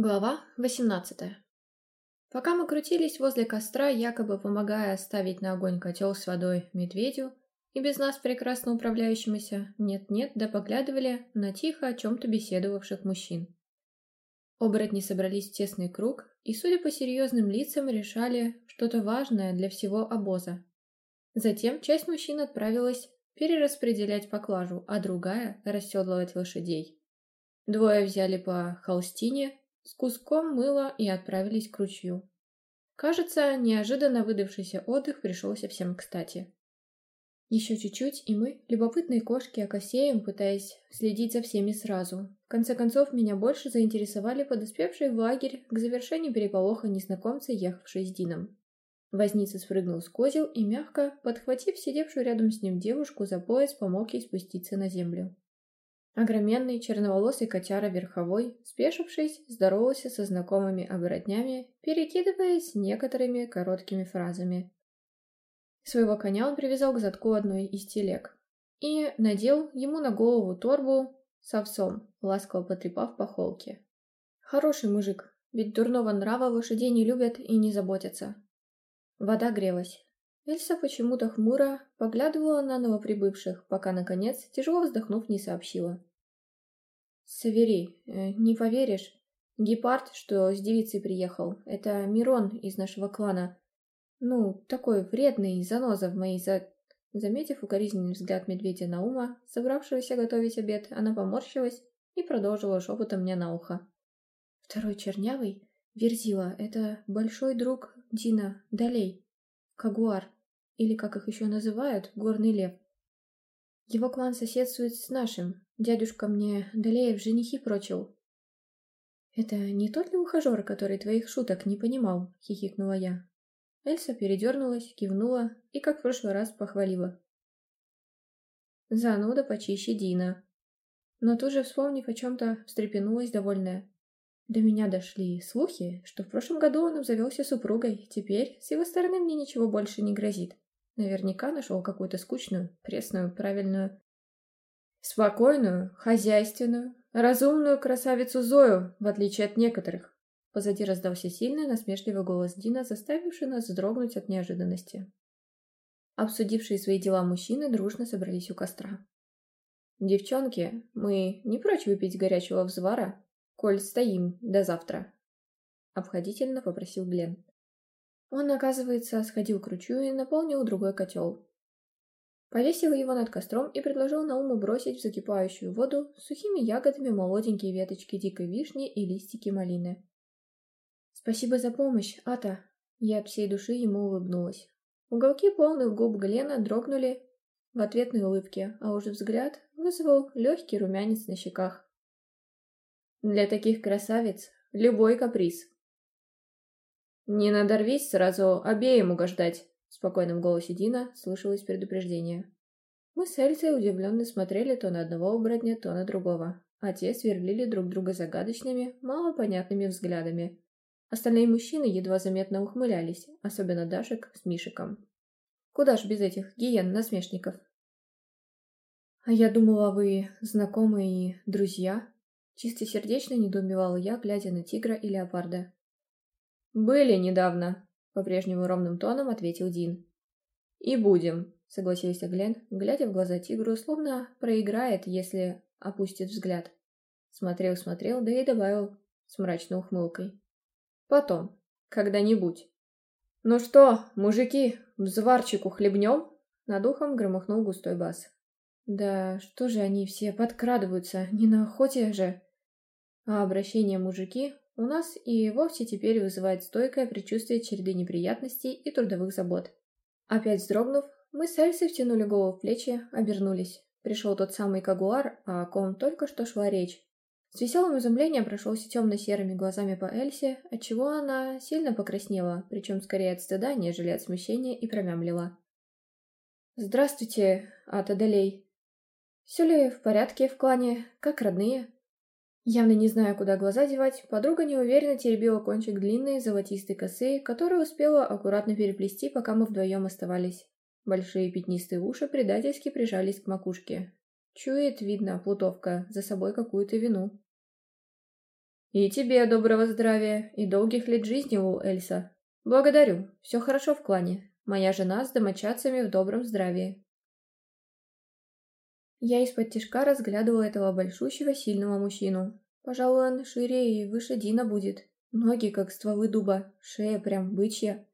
Глава 18 Пока мы крутились возле костра, якобы помогая ставить на огонь котел с водой медведю, и без нас прекрасно управляющимися, нет-нет, да поглядывали на тихо о чем-то беседовавших мужчин. Оборотни собрались в тесный круг и, судя по серьезным лицам, решали что-то важное для всего обоза. Затем часть мужчин отправилась перераспределять поклажу, а другая – расседлывать лошадей. Двое взяли по холстине, с куском мыла и отправились к ручью. Кажется, неожиданно выдавшийся отдых пришелся всем кстати. Еще чуть-чуть, и мы, любопытные кошки, окосеем, пытаясь следить за всеми сразу. В конце концов, меня больше заинтересовали подоспевшие в лагерь к завершению переполоха незнакомцы, ехавшие с Дином. Возница спрыгнул с козел и мягко, подхватив сидевшую рядом с ним девушку за пояс, помог ей спуститься на землю. Огроменный черноволосый котяра верховой, спешившись, здоровался со знакомыми оборотнями, перекидываясь некоторыми короткими фразами. Своего коня он привязал к задку одной из телег и надел ему на голову торбу с овсом, ласково потрепав по холке. Хороший мужик, ведь дурного нрава лошадей не любят и не заботятся. Вода грелась. Эльса почему-то хмуро поглядывала на новоприбывших, пока, наконец, тяжело вздохнув, не сообщила. Савери, э, не поверишь, гепард, что с девицей приехал, это Мирон из нашего клана. Ну, такой вредный, заноза в моей за... Заметив укоризненный взгляд медведя на ума, собравшегося готовить обед, она поморщилась и продолжила шепотом мне на ухо. Второй чернявый, Верзила, это большой друг Дина, Далей, Кагуар, или как их еще называют, Горный Лев. Его клан соседствует с нашим, Дядюшка мне Далеев женихи прочил». «Это не тот ли ухажер, который твоих шуток не понимал?» — хихикнула я. Эльса передернулась, кивнула и, как в прошлый раз, похвалила. «Зануда почище Дина». Но тут же, вспомнив о чем-то, встрепенулась довольная. До меня дошли слухи, что в прошлом году он обзавелся супругой, теперь с его стороны мне ничего больше не грозит. Наверняка нашел какую-то скучную, пресную, правильную Спокойную, хозяйственную, разумную красавицу Зою, в отличие от некоторых. Позади раздался сильный, насмешливый голос Дина, заставивший нас вздрогнуть от неожиданности. Обсудившие свои дела мужчины дружно собрались у костра. «Девчонки, мы не прочь выпить горячего взвара, коль стоим до завтра», — обходительно попросил Глен. Он, оказывается, сходил к ручью и наполнил другой котел. Повесила его над костром и предложил Науму бросить в закипающую воду сухими ягодами молоденькие веточки дикой вишни и листики малины. «Спасибо за помощь, Ата!» Я от всей души ему улыбнулась. Уголки полных губ Глена дрогнули в ответной улыбке, а уже взгляд вызвал легкий румянец на щеках. «Для таких красавиц любой каприз!» «Не надорвись сразу обеим угождать!» В спокойном голосе Дина слышалось предупреждение. Мы с Эльзой удивленно смотрели то на одного оборотня, то на другого, а те сверлили друг друга загадочными, малопонятными взглядами. Остальные мужчины едва заметно ухмылялись, особенно Дашек с Мишиком. Куда ж без этих гиен-насмешников? «А я думала, вы знакомые и друзья?» Чистосердечно недоумевала я, глядя на тигра и леопарда. «Были недавно», — по-прежнему ровным тоном ответил Дин. «И будем», — согласился Глен, глядя в глаза тигру, словно проиграет, если опустит взгляд. Смотрел-смотрел, да и добавил с мрачной ухмылкой. «Потом, когда-нибудь». «Ну что, мужики, взварчику хлебнем?» Над ухом громыхнул густой бас. «Да что же они все подкрадываются, не на охоте же?» А обращение «мужики» у нас и вовсе теперь вызывает стойкое предчувствие череды неприятностей и трудовых забот. Опять вздрогнув, мы с Эльсой втянули голову в плечи, обернулись. Пришел тот самый Кагуар, о ком только что шла речь. С веселым изумлением прошелся темно-серыми глазами по Эльсе, отчего она сильно покраснела, причем скорее от стыда, нежели от смущения, и промямлила. «Здравствуйте, Атадалей. Все ли в порядке в клане? Как родные?» Явно не зная, куда глаза девать, подруга неуверенно теребила кончик длинной золотистой косы, которую успела аккуратно переплести, пока мы вдвоем оставались. Большие пятнистые уши предательски прижались к макушке. Чует, видно, плутовка, за собой какую-то вину. «И тебе доброго здравия и долгих лет жизни, у Эльса. Благодарю, все хорошо в клане. Моя жена с домочадцами в добром здравии. Я из-под тишка разглядывала этого большущего сильного мужчину. Пожалуй, он шире и выше Дина будет. Ноги, как стволы дуба, шея прям бычья.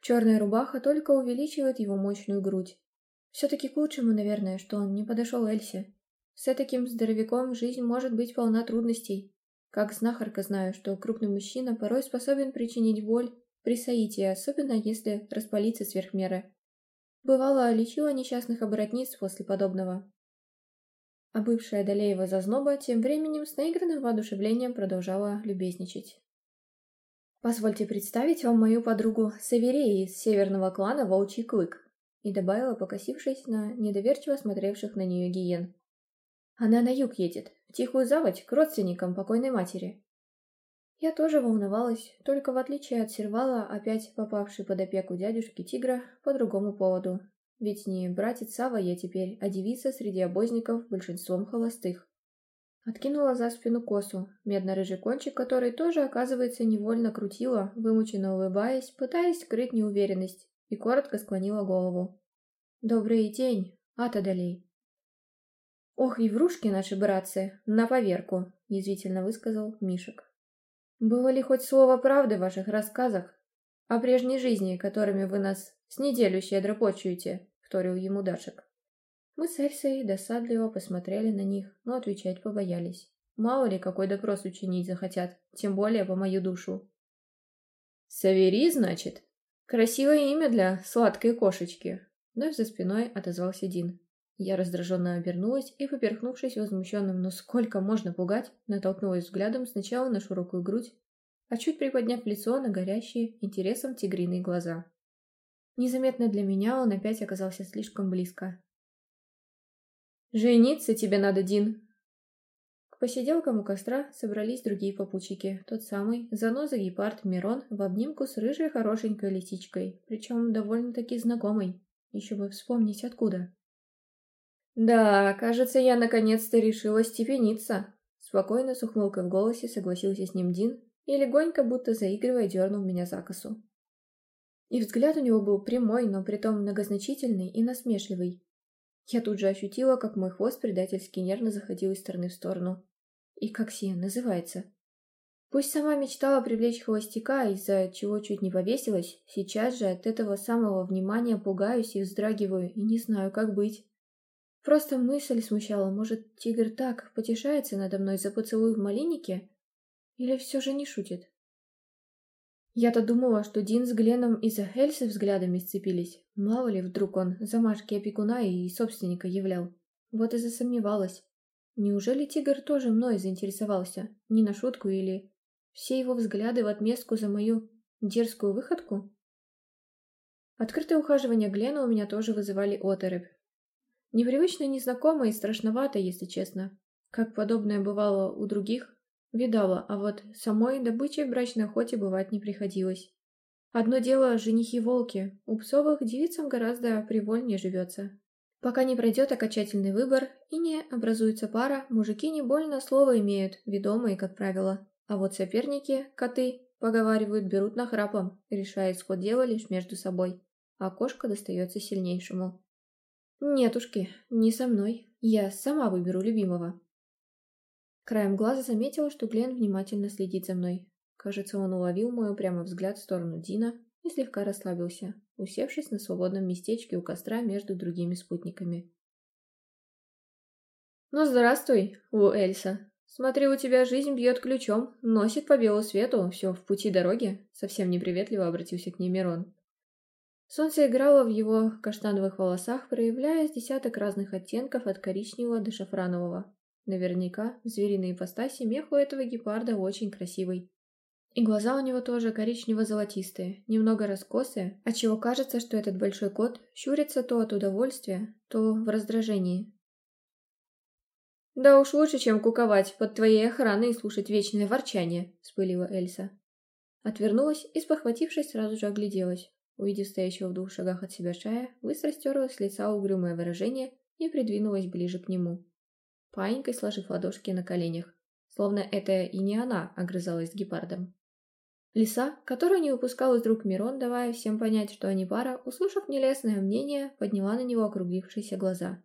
Черная рубаха только увеличивает его мощную грудь. Все-таки к лучшему, наверное, что он не подошел Эльсе. С таким здоровяком жизнь может быть полна трудностей. Как знахарка знаю, что крупный мужчина порой способен причинить боль при соитии, особенно если распалиться сверх меры. Бывало, лечила несчастных оборотниц после подобного. А бывшая Долеева зазноба тем временем с наигранным воодушевлением продолжала любезничать. «Позвольте представить вам мою подругу Савереи из северного клана Волчий Клык», и добавила, покосившись на недоверчиво смотревших на нее гиен. «Она на юг едет, в тихую заводь, к родственникам покойной матери». Я тоже волновалась, только в отличие от сервала, опять попавший под опеку дядюшки Тигра по другому поводу, ведь не братец Сава я теперь, а девица среди обозников, большинством холостых. Откинула за спину косу, медно-рыжий кончик, который тоже, оказывается, невольно крутила, вымученно улыбаясь, пытаясь скрыть неуверенность, и коротко склонила голову. «Добрый день, Атадалей!» «Ох, и врушки наши братцы, на поверку!» — язвительно высказал Мишек. «Было ли хоть слово правды в ваших рассказах? О прежней жизни, которыми вы нас «С неделю щедро почуете», — вторил ему Дашек. Мы с Эльсой досадливо посмотрели на них, но отвечать побоялись. Мало ли, какой допрос учинить захотят, тем более по мою душу. «Савери, значит? Красивое имя для сладкой кошечки!» Вновь за спиной отозвался Дин. Я раздраженно обернулась и, поперхнувшись возмущенным но сколько можно пугать?», натолкнулась взглядом сначала на широкую грудь, а чуть приподняв лицо на горящие интересом тигриные глаза. Незаметно для меня он опять оказался слишком близко. «Жениться тебе надо, Дин!» К посиделкам у костра собрались другие попутчики. Тот самый, заноза гепард Мирон в обнимку с рыжей хорошенькой лисичкой, причем довольно-таки знакомой. Еще бы вспомнить откуда. «Да, кажется, я наконец-то решила степениться!» Спокойно, с ухмылкой в голосе, согласился с ним Дин и легонько, будто заигрывая, дернул меня за косу. И взгляд у него был прямой, но притом многозначительный и насмешливый. Я тут же ощутила, как мой хвост предательски нервно заходил из стороны в сторону. И как сия называется? Пусть сама мечтала привлечь холостяка, из-за чего чуть не повесилась, сейчас же от этого самого внимания пугаюсь и вздрагиваю, и не знаю, как быть. Просто мысль смущала, может, тигр так потешается надо мной за поцелуй в малинике? Или все же не шутит? Я-то думала, что Дин с Гленом из-за Хельсы взглядами сцепились. Мало ли, вдруг он замашки опекуна и собственника являл. Вот и засомневалась. Неужели тигр тоже мной заинтересовался? Не на шутку или... Все его взгляды в отместку за мою дерзкую выходку? Открытые ухаживания Глена у меня тоже вызывали оторопь. Непривычно незнакомо и страшновато, если честно. Как подобное бывало у других, Видала, а вот самой добычей в брачной охоте бывать не приходилось. Одно дело женихи-волки, у псовых девицам гораздо привольнее живется. Пока не пройдет окончательный выбор и не образуется пара, мужики не больно слово имеют, ведомые, как правило. А вот соперники, коты, поговаривают, берут нахрапом, решая исход дела лишь между собой. А кошка достается сильнейшему. Нетушки, не со мной. Я сама выберу любимого. Краем глаза заметила, что Глен внимательно следит за мной. Кажется, он уловил мой упрямый взгляд в сторону Дина и слегка расслабился, усевшись на свободном местечке у костра между другими спутниками. «Ну, здравствуй, у Эльса. Смотри, у тебя жизнь бьет ключом, носит по белу свету, все в пути дороги», — совсем неприветливо обратился к ней Мирон. Солнце играло в его каштановых волосах, проявляя десяток разных оттенков от коричневого до шафранового. Наверняка в звериной ипостаси мех у этого гепарда очень красивый. И глаза у него тоже коричнево-золотистые, немного раскосые, отчего кажется, что этот большой кот щурится то от удовольствия, то в раздражении. «Да уж лучше, чем куковать под твоей охраной и слушать вечное ворчание», — спылила Эльса. Отвернулась и, спохватившись, сразу же огляделась. Увидев стоящего в двух шагах от себя шая, быстро стерла с лица угрюмое выражение и придвинулась ближе к нему паинькой сложив ладошки на коленях, словно это и не она огрызалась с гепардом. Лиса, которую не выпускал из рук Мирон, давая всем понять, что они пара, услышав нелестное мнение, подняла на него округлившиеся глаза.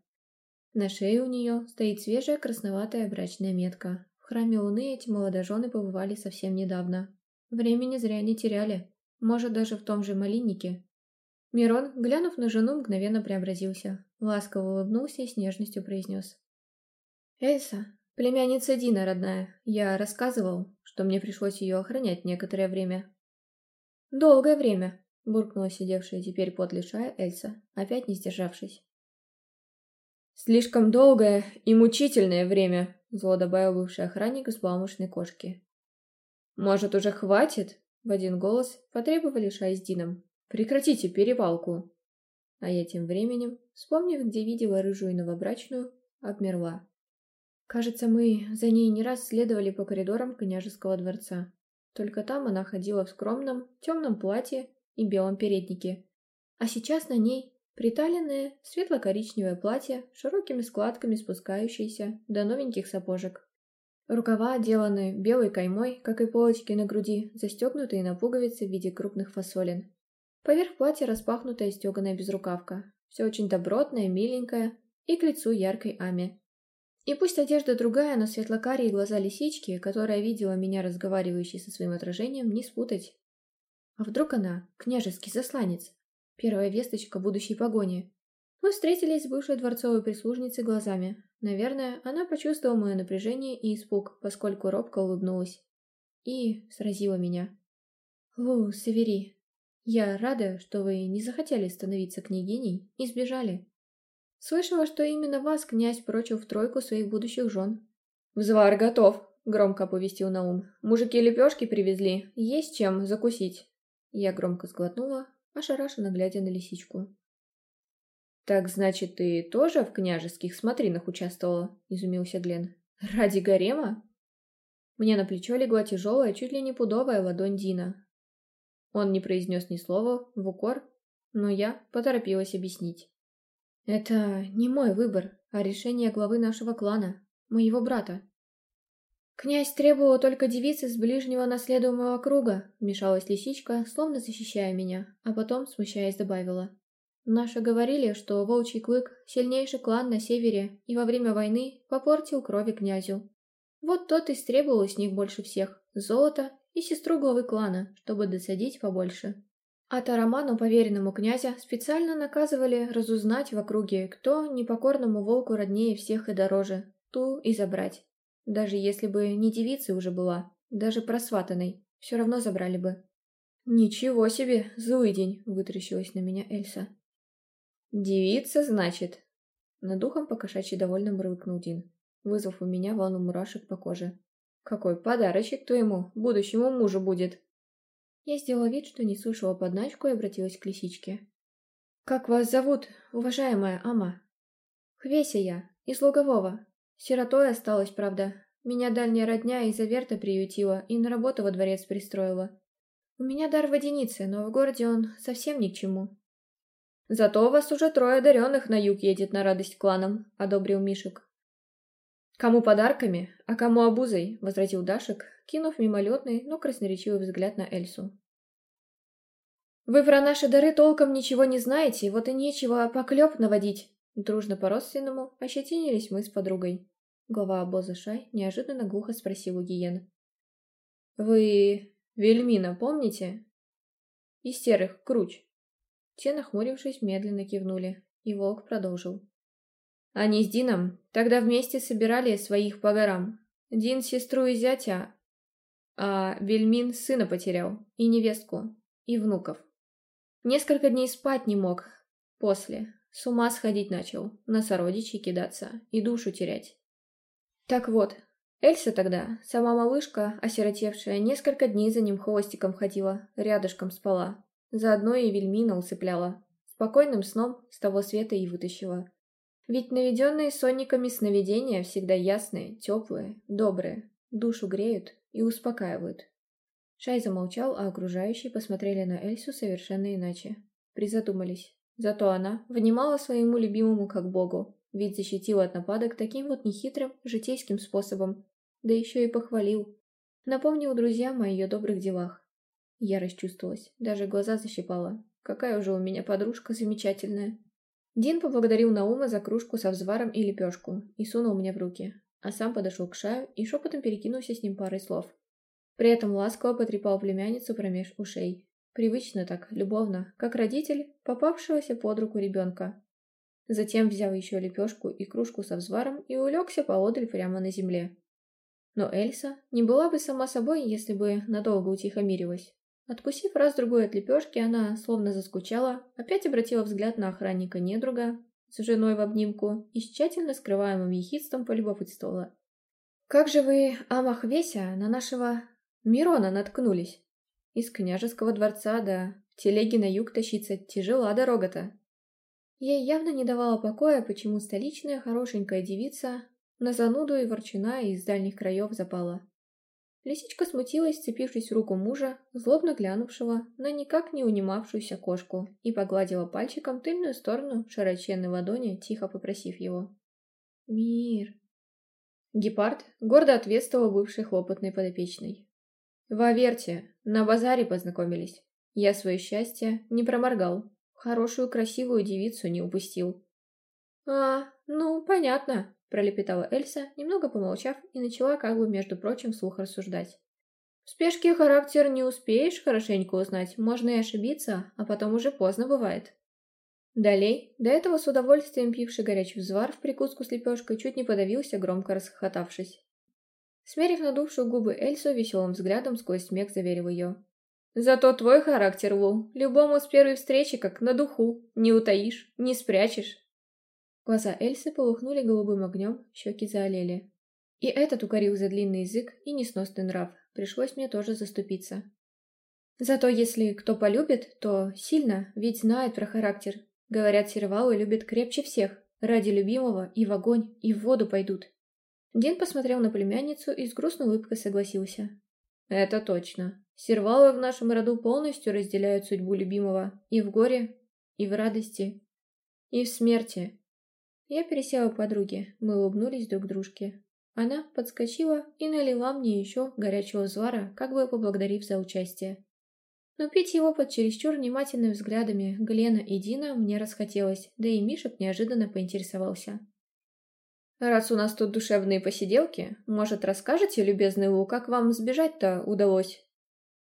На шее у нее стоит свежая красноватая брачная метка. В храме Луны эти молодожены побывали совсем недавно. Времени зря не теряли. Может, даже в том же малиннике. Мирон, глянув на жену, мгновенно преобразился. Ласково улыбнулся и с нежностью произнес. «Эльса, племянница Дина, родная, я рассказывал, что мне пришлось ее охранять некоторое время». «Долгое время», — буркнула сидевшая теперь под лишая Эльса, опять не сдержавшись. «Слишком долгое и мучительное время», — зло добавил бывший охранник из поломышной кошки. «Может, уже хватит?» — в один голос потребовали Шай с Дином. «Прекратите перевалку!» А я тем временем, вспомнив, где видела рыжую новобрачную, обмерла. Кажется, мы за ней не раз следовали по коридорам княжеского дворца. Только там она ходила в скромном, темном платье и белом переднике. А сейчас на ней приталенное светло-коричневое платье с широкими складками, спускающееся до новеньких сапожек. Рукава отделаны белой каймой, как и полочки на груди, застегнутые на пуговицы в виде крупных фасолин. Поверх платья распахнутая стеганая безрукавка. Все очень добротное, миленькое и к лицу яркой Аме. И пусть одежда другая, но светлокарие глаза лисички, которая видела меня разговаривающей со своим отражением, не спутать. А вдруг она — княжеский засланец? Первая весточка будущей погони. Мы встретились с бывшей дворцовой прислужницей глазами. Наверное, она почувствовала мое напряжение и испуг, поскольку робко улыбнулась. И сразила меня. «Лу, Севери, я рада, что вы не захотели становиться княгиней и сбежали. Слышала, что именно вас князь прочил в тройку своих будущих жен. «Взвар готов», — громко оповестил Наум. «Мужики лепешки привезли. Есть чем закусить». Я громко сглотнула, ошарашенно глядя на лисичку. «Так, значит, ты тоже в княжеских смотринах участвовала?» — изумился Глен. «Ради гарема?» Мне на плечо легла тяжелая, чуть ли не пудовая ладонь Дина. Он не произнес ни слова, в укор, но я поторопилась объяснить. Это не мой выбор, а решение главы нашего клана, моего брата. Князь требовал только девицы с ближнего наследуемого круга, вмешалась лисичка, словно защищая меня, а потом, смущаясь, добавила. Наши говорили, что Волчий Клык – сильнейший клан на севере и во время войны попортил крови князю. Вот тот и стребовал с них больше всех – золото и сестру главы клана, чтобы досадить побольше. Атараману, поверенному князя, специально наказывали разузнать в округе, кто непокорному волку роднее всех и дороже, ту и забрать. Даже если бы не девица уже была, даже просватанной, все равно забрали бы. «Ничего себе, злый день!» — вытрящилась на меня Эльса. «Девица, значит?» Над духом покошачий довольно мрыкнул Дин, вызвав у меня волну мурашек по коже. «Какой подарочек то ему будущему мужу будет!» Я сделала вид, что не слышала подначку и обратилась к лисичке. «Как вас зовут, уважаемая Ама?» «Хвеся я, из Лугового. Сиротой осталась, правда. Меня дальняя родня из-за приютила и на работу во дворец пристроила. У меня дар водяницы, но в городе он совсем ни к чему». «Зато у вас уже трое одаренных на юг едет на радость кланам», — одобрил Мишек. «Кому подарками, а кому обузой», — возразил Дашек, кинув мимолетный, но красноречивый взгляд на Эльсу. «Вы про наши дары толком ничего не знаете, вот и нечего поклеп наводить!» Дружно по-родственному ощетинились мы с подругой. Глава обоза Шай неожиданно глухо спросил у Гиен. «Вы Вельмина помните?» «Из серых, Круч». Те, нахмурившись, медленно кивнули, и волк продолжил. Они с Дином тогда вместе собирали своих по горам. Дин сестру и зятя, а Вельмин сына потерял, и невестку, и внуков. Несколько дней спать не мог. После. С ума сходить начал, на сородичей кидаться и душу терять. Так вот, Эльса тогда, сама малышка, осиротевшая, несколько дней за ним хвостиком ходила, рядышком спала. Заодно и Вельмина усыпляла. Спокойным сном с того света и вытащила. Ведь наведенные сонниками сновидения всегда ясные, теплые, добрые, душу греют и успокаивают. Шай замолчал, а окружающие посмотрели на Эльсу совершенно иначе. Призадумались. Зато она внимала своему любимому как богу, ведь защитил от нападок таким вот нехитрым, житейским способом, да еще и похвалил. Напомнил друзьям о ее добрых делах. Я расчувствовалась, даже глаза защипала. Какая уже у меня подружка замечательная. Дин поблагодарил Наума за кружку со взваром и лепешку и сунул мне в руки, а сам подошел к Шаю и шепотом перекинулся с ним парой слов. При этом ласково потрепал племянницу промеж ушей. Привычно так, любовно, как родитель, попавшегося под руку ребенка. Затем взял еще лепешку и кружку со взваром и улегся поодаль прямо на земле. Но Эльса не была бы сама собой, если бы надолго утихомирилась. Откусив раз-другой от лепешки, она, словно заскучала, опять обратила взгляд на охранника недруга с женой в обнимку и с тщательно скрываемым ехидством полюбопытствовала. «Как же вы, Амахвеся, на нашего Мирона наткнулись? Из княжеского дворца, да, в телеге на юг тащиться тяжела дорога-то». Ей явно не давало покоя, почему столичная хорошенькая девица на зануду и ворчина из дальних краев запала. Лисичка смутилась, сцепившись в руку мужа, злобно глянувшего на никак не унимавшуюся кошку, и погладила пальчиком тыльную сторону широченной ладони, тихо попросив его. «Мир!» Гепард гордо ответствовал бывшей хлопотной подопечной. «В на базаре познакомились. Я свое счастье не проморгал, хорошую красивую девицу не упустил». «А, ну, понятно», пролепетала Эльса, немного помолчав, и начала как бы, между прочим, вслух рассуждать. «В спешке характер не успеешь хорошенько узнать, можно и ошибиться, а потом уже поздно бывает». Далей, до этого с удовольствием пивший горячий взвар в прикуску с лепешкой, чуть не подавился, громко расхохотавшись. Смерив надувшую губы Эльсу, веселым взглядом сквозь смех заверил ее. «Зато твой характер, Лу, любому с первой встречи как на духу, не утаишь, не спрячешь, Глаза Эльсы полыхнули голубым огнем, щеки заолели. И этот укорил за длинный язык и несносный нрав. Пришлось мне тоже заступиться. Зато если кто полюбит, то сильно, ведь знает про характер. Говорят, сервалы любят крепче всех. Ради любимого и в огонь, и в воду пойдут. Дин посмотрел на племянницу и с грустной улыбкой согласился. «Это точно. Сервалы в нашем роду полностью разделяют судьбу любимого и в горе, и в радости, и в смерти. Я пересела к подруге, мы улыбнулись друг дружке. Она подскочила и налила мне еще горячего звара, как бы поблагодарив за участие. Но пить его под чересчур внимательными взглядами Глена и Дина мне расхотелось, да и Мишек неожиданно поинтересовался. «Раз у нас тут душевные посиделки, может, расскажете, любезный Лу, как вам сбежать-то удалось?»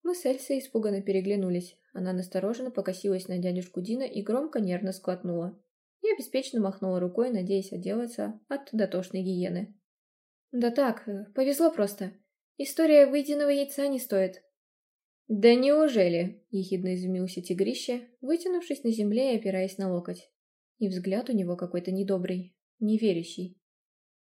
Мы с Эльсой испуганно переглянулись. Она настороженно покосилась на дядюшку Дина и громко нервно склотнула и обеспеченно махнула рукой, надеясь отделаться от дотошной гиены. «Да так, э, повезло просто. История выеденного яйца не стоит». «Да неужели?» – ехидно изумился тигрище, вытянувшись на земле и опираясь на локоть. И взгляд у него какой-то недобрый, неверящий.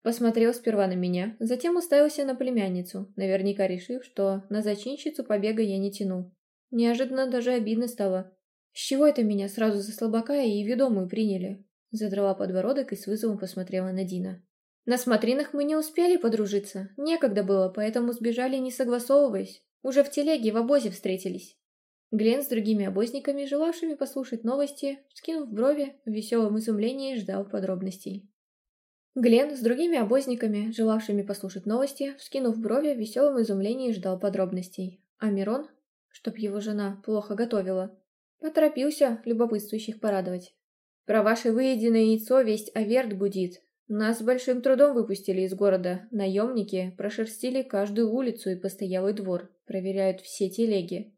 Посмотрел сперва на меня, затем уставился на племянницу, наверняка решив, что на зачинщицу побега я не тяну. Неожиданно даже обидно стало, «С чего это меня сразу за слабака и ведомую приняли?» Задрала подбородок и с вызовом посмотрела на Дина. «На смотринах мы не успели подружиться, некогда было, поэтому сбежали, не согласовываясь. Уже в телеге в обозе встретились». Глен с другими обозниками, желавшими послушать новости, скинув брови, в веселом изумлении ждал подробностей. Глен с другими обозниками, желавшими послушать новости, вскинув брови, в веселом изумлении ждал подробностей. А Мирон, чтоб его жена плохо готовила, Поторопился любопытствующих порадовать. Про ваше выеденное яйцо весть Аверт гудит. Нас с большим трудом выпустили из города. Наемники прошерстили каждую улицу и постоялый двор. Проверяют все телеги.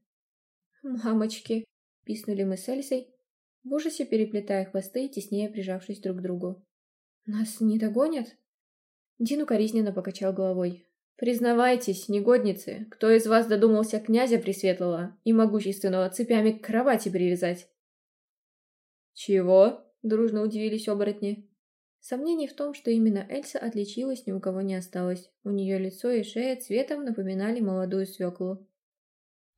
«Мамочки!» – писнули мы с Эльсой, в ужасе переплетая хвосты и теснее прижавшись друг к другу. «Нас не догонят?» Дину коризненно покачал головой. «Признавайтесь, негодницы, кто из вас додумался князя Пресветлого и могущественного цепями к кровати привязать?» «Чего?» — дружно удивились оборотни. Сомнений в том, что именно Эльса отличилась, ни у кого не осталось. У нее лицо и шея цветом напоминали молодую свеклу.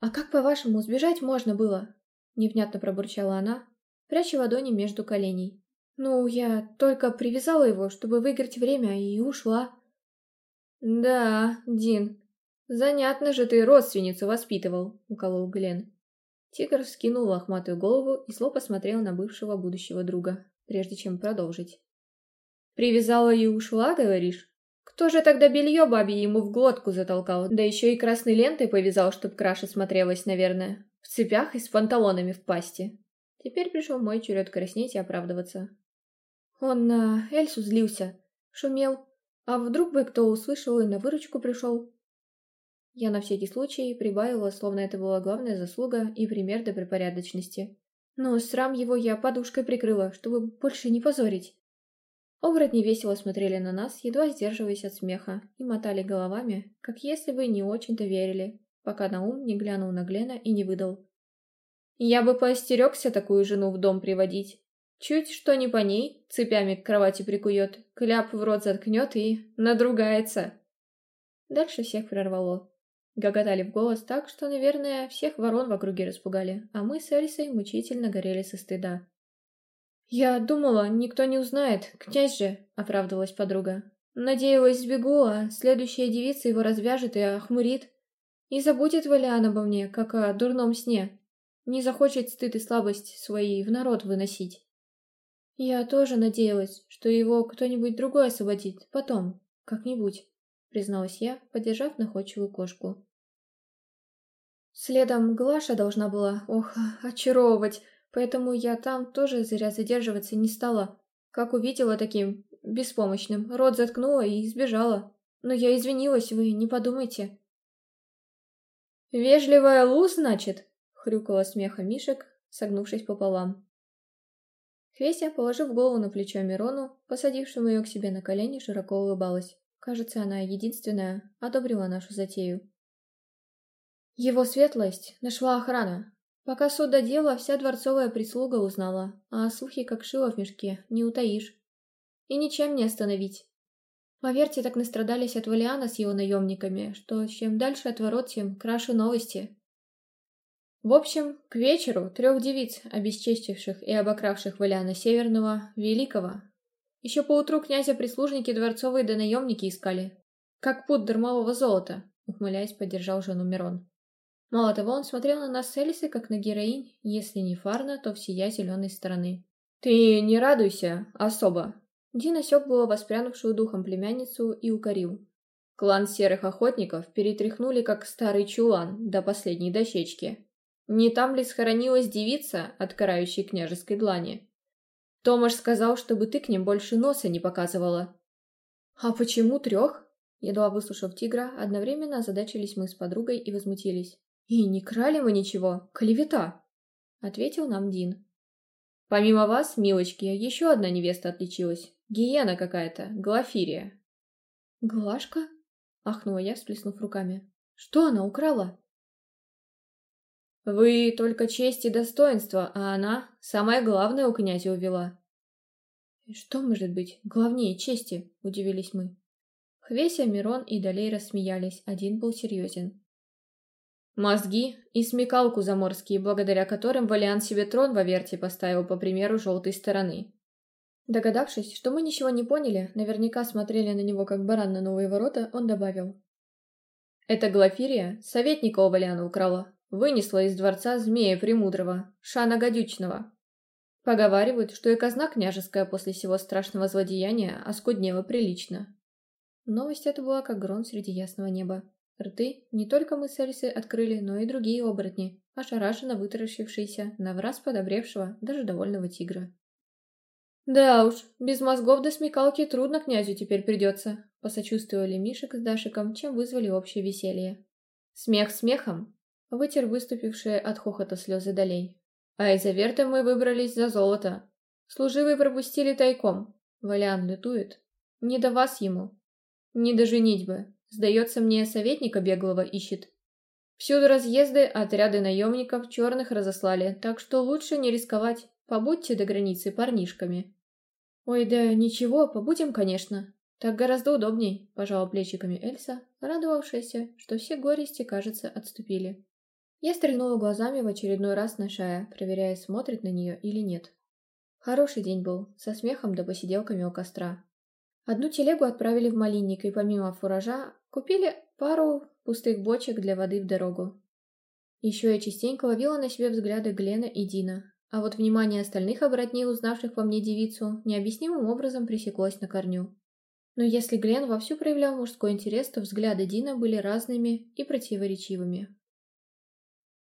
«А как, по-вашему, сбежать можно было?» — невнятно пробурчала она, пряча ладони между коленей. «Ну, я только привязала его, чтобы выиграть время, и ушла». «Да, Дин, занятно же ты родственницу воспитывал», — уколол Глен. Тигр вскинул лохматую голову и зло посмотрел на бывшего будущего друга, прежде чем продолжить. «Привязала и ушла, говоришь? Кто же тогда белье бабе ему в глотку затолкал, да еще и красной лентой повязал, чтоб краше смотрелось, наверное, в цепях и с панталонами в пасти?» Теперь пришел мой черед краснеть и оправдываться. Он на Эльсу злился, шумел, а вдруг бы кто услышал и на выручку пришел? Я на всякий случай прибавила, словно это была главная заслуга и пример добропорядочности. Но срам его я подушкой прикрыла, чтобы больше не позорить. Оборотни весело смотрели на нас, едва сдерживаясь от смеха, и мотали головами, как если бы не очень-то верили, пока Наум не глянул на Глена и не выдал. «Я бы поостерегся такую жену в дом приводить. Чуть что не по ней, цепями к кровати прикует, кляп в рот заткнет и надругается. Дальше всех прорвало. Гоготали в голос так, что, наверное, всех ворон в округе распугали, а мы с Эльсой мучительно горели со стыда. «Я думала, никто не узнает, князь же!» — оправдывалась подруга. «Надеялась, сбегу, а следующая девица его развяжет и охмурит. И забудет Валиан обо мне, как о дурном сне. Не захочет стыд и слабость свои в народ выносить». Я тоже надеялась, что его кто-нибудь другой освободит потом, как-нибудь, призналась я, поддержав находчивую кошку. Следом Глаша должна была, ох, очаровывать, поэтому я там тоже зря задерживаться не стала. Как увидела таким беспомощным, рот заткнула и сбежала. Но я извинилась, вы не подумайте. «Вежливая Лу, значит?» — хрюкала смеха Мишек, согнувшись пополам. Хвеся, положив голову на плечо Мирону, посадившему ее к себе на колени, широко улыбалась. Кажется, она единственная одобрила нашу затею. Его светлость нашла охрана. Пока суд додела, вся дворцовая прислуга узнала, а слухи, как шило в мешке, не утаишь. И ничем не остановить. Поверьте, так настрадались от Валиана с его наемниками, что чем дальше от ворот, тем краше новости. В общем, к вечеру трех девиц, обесчестивших и обокравших Валяна Северного, Великого. Еще поутру князя-прислужники дворцовые да наемники искали. Как путь дармового золота, ухмыляясь, поддержал жену Мирон. Мало того, он смотрел на нас с Элисой, как на героинь, если не Фарна, то всея зеленой стороны. «Ты не радуйся, особо!» Дин осек было воспрянувшую духом племянницу и укорил. Клан серых охотников перетряхнули, как старый чулан, до последней дощечки. Не там ли схоронилась девица откарающая княжеской длани? Томаш сказал, чтобы ты к ним больше носа не показывала. А почему трех? Едва выслушав тигра, одновременно озадачились мы с подругой и возмутились. «И не крали мы ничего, клевета!» — ответил нам Дин. «Помимо вас, милочки, еще одна невеста отличилась. Гиена какая-то, Глафирия». «Глашка?» — ахнула я, всплеснув руками. «Что она украла?» Вы только честь и достоинство, а она самое главное у князя увела. Что может быть главнее чести, удивились мы. Хвеся, Мирон и Долей рассмеялись, один был серьезен. Мозги и смекалку заморские, благодаря которым Валиан себе трон в Аверте поставил по примеру желтой стороны. Догадавшись, что мы ничего не поняли, наверняка смотрели на него как баран на новые ворота, он добавил. «Это Глафирия советника у Валиана украла, вынесла из дворца змея Премудрого, Шана Гадючного. Поговаривают, что и казна княжеская после всего страшного злодеяния оскуднела прилично. Новость эта была как гром среди ясного неба. Рты не только мы с Эльсой открыли, но и другие оборотни, ошарашенно вытаращившиеся, навраз подобревшего, даже довольного тигра. «Да уж, без мозгов до смекалки трудно князю теперь придется», — посочувствовали Мишек с Дашиком, чем вызвали общее веселье. Смех смехом, Вытер выступившие от хохота слезы долей. А из Аверта мы выбрались за золото. Служивые пропустили тайком. Валян лютует. Не до вас ему. Не до женитьбы. Сдается мне, советника беглого ищет. Всюду разъезды, отряды наемников черных разослали, так что лучше не рисковать. Побудьте до границы парнишками. Ой, да ничего, побудем, конечно. Так гораздо удобней, пожала плечиками Эльса, радовавшаяся, что все горести, кажется, отступили. Я стрельнула глазами в очередной раз на Шая, проверяя, смотрит на нее или нет. Хороший день был, со смехом да посиделками у костра. Одну телегу отправили в малинник и помимо фуража купили пару пустых бочек для воды в дорогу. Еще я частенько ловила на себе взгляды Глена и Дина, а вот внимание остальных обратней узнавших во мне девицу, необъяснимым образом пресеклось на корню. Но если Глен вовсю проявлял мужской интерес, то взгляды Дина были разными и противоречивыми.